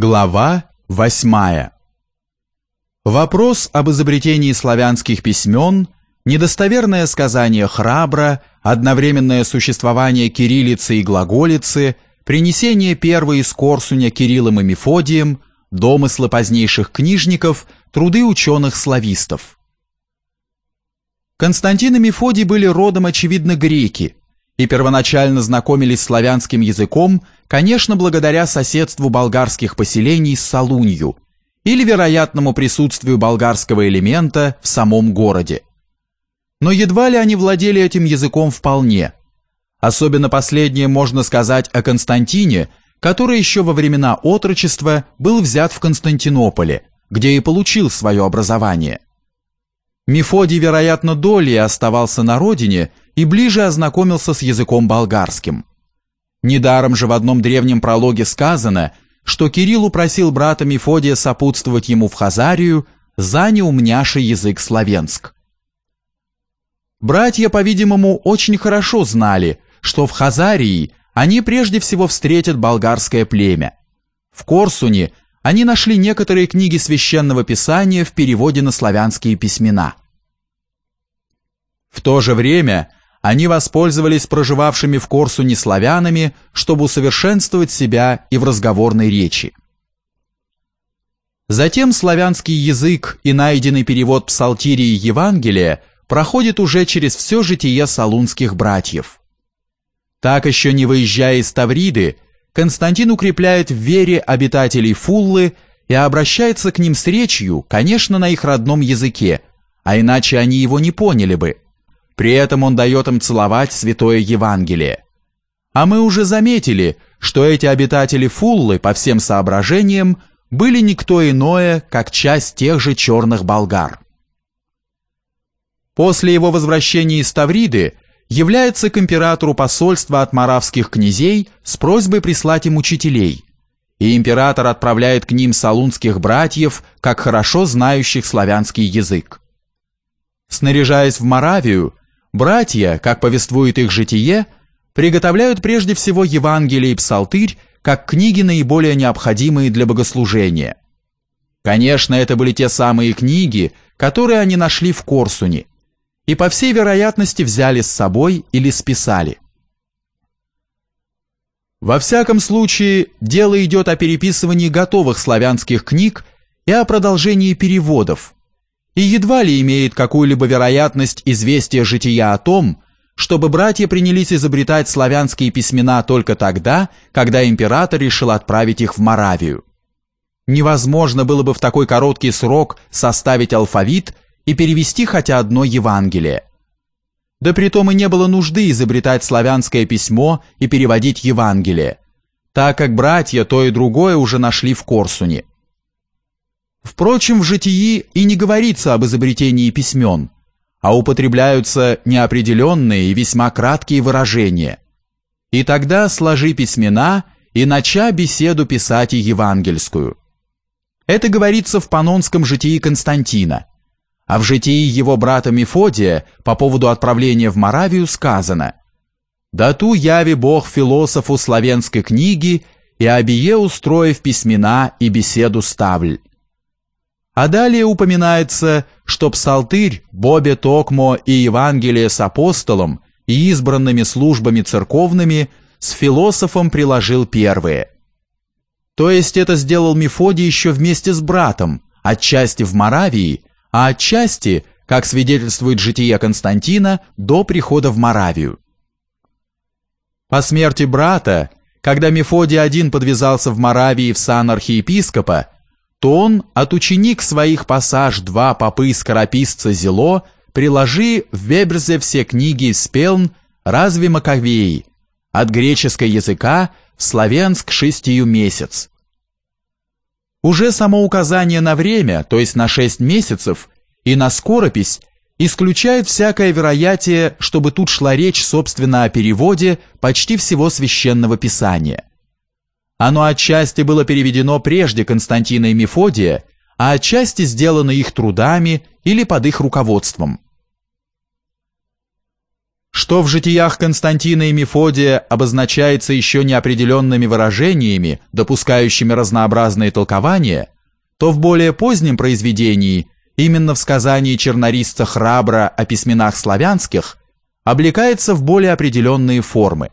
Глава 8. Вопрос об изобретении славянских письмен, недостоверное сказание храбро, одновременное существование кириллицы и глаголицы, принесение первой из Корсуня Кириллом и Мефодием, домыслы позднейших книжников, труды ученых-славистов. Константин и Мефодий были родом, очевидно, греки, и первоначально знакомились с славянским языком, конечно, благодаря соседству болгарских поселений с Салунью или вероятному присутствию болгарского элемента в самом городе. Но едва ли они владели этим языком вполне. Особенно последнее можно сказать о Константине, который еще во времена отрочества был взят в Константинополе, где и получил свое образование. Мефодий, вероятно, долей оставался на родине и ближе ознакомился с языком болгарским. Недаром же в одном древнем прологе сказано, что Кирилл упросил брата Мефодия сопутствовать ему в Хазарию за неумняший язык славянск. Братья, по-видимому, очень хорошо знали, что в Хазарии они прежде всего встретят болгарское племя. В Корсуне они нашли некоторые книги священного писания в переводе на славянские письмена. В то же время они воспользовались проживавшими в Корсуне славянами, чтобы усовершенствовать себя и в разговорной речи. Затем славянский язык и найденный перевод псалтирии Евангелия проходит уже через все житие салунских братьев. Так еще не выезжая из Тавриды, Константин укрепляет в вере обитателей Фуллы и обращается к ним с речью, конечно, на их родном языке, а иначе они его не поняли бы. При этом он дает им целовать Святое Евангелие. А мы уже заметили, что эти обитатели Фуллы, по всем соображениям, были никто иное, как часть тех же черных болгар. После его возвращения из Тавриды является к императору посольство от маравских князей с просьбой прислать им учителей, и император отправляет к ним салунских братьев, как хорошо знающих славянский язык. Снаряжаясь в Моравию, братья, как повествует их житие, приготовляют прежде всего Евангелие и Псалтырь как книги наиболее необходимые для богослужения. Конечно, это были те самые книги, которые они нашли в Корсуне – и по всей вероятности взяли с собой или списали. Во всяком случае, дело идет о переписывании готовых славянских книг и о продолжении переводов, и едва ли имеет какую-либо вероятность известия жития о том, чтобы братья принялись изобретать славянские письмена только тогда, когда император решил отправить их в Моравию. Невозможно было бы в такой короткий срок составить алфавит – и перевести хотя одно Евангелие. Да притом и не было нужды изобретать славянское письмо и переводить Евангелие, так как братья то и другое уже нашли в Корсуне. Впрочем, в житии и не говорится об изобретении письмен, а употребляются неопределенные и весьма краткие выражения. И тогда сложи письмена и нача беседу писать и евангельскую. Это говорится в панонском житии Константина – а в житии его брата Мефодия по поводу отправления в Моравию сказано «Да ту яви Бог философу славянской книги и обие устроив письмена и беседу ставль». А далее упоминается, что псалтырь, Бобе Токмо и Евангелие с апостолом и избранными службами церковными с философом приложил первые. То есть это сделал Мефодий еще вместе с братом, отчасти в Моравии, а отчасти, как свидетельствует житие Константина, до прихода в Моравию. По смерти брата, когда Мефодий один подвязался в Моравии в сан архиепископа, то он от ученик своих пассаж два попы скорописца Зело приложи в Веберзе все книги спелн разве Маковеи, от греческого языка в славянск шестью месяц. Уже само указание на время, то есть на 6 месяцев, и на скоропись исключает всякое вероятие, чтобы тут шла речь, собственно, о переводе почти всего священного писания. Оно отчасти было переведено прежде Константина и Мефодия, а отчасти сделано их трудами или под их руководством. Что в житиях Константина и Мефодия обозначается еще неопределенными выражениями, допускающими разнообразные толкования, то в более позднем произведении, именно в сказании чернорисца Храбра о письменах славянских, облекается в более определенные формы.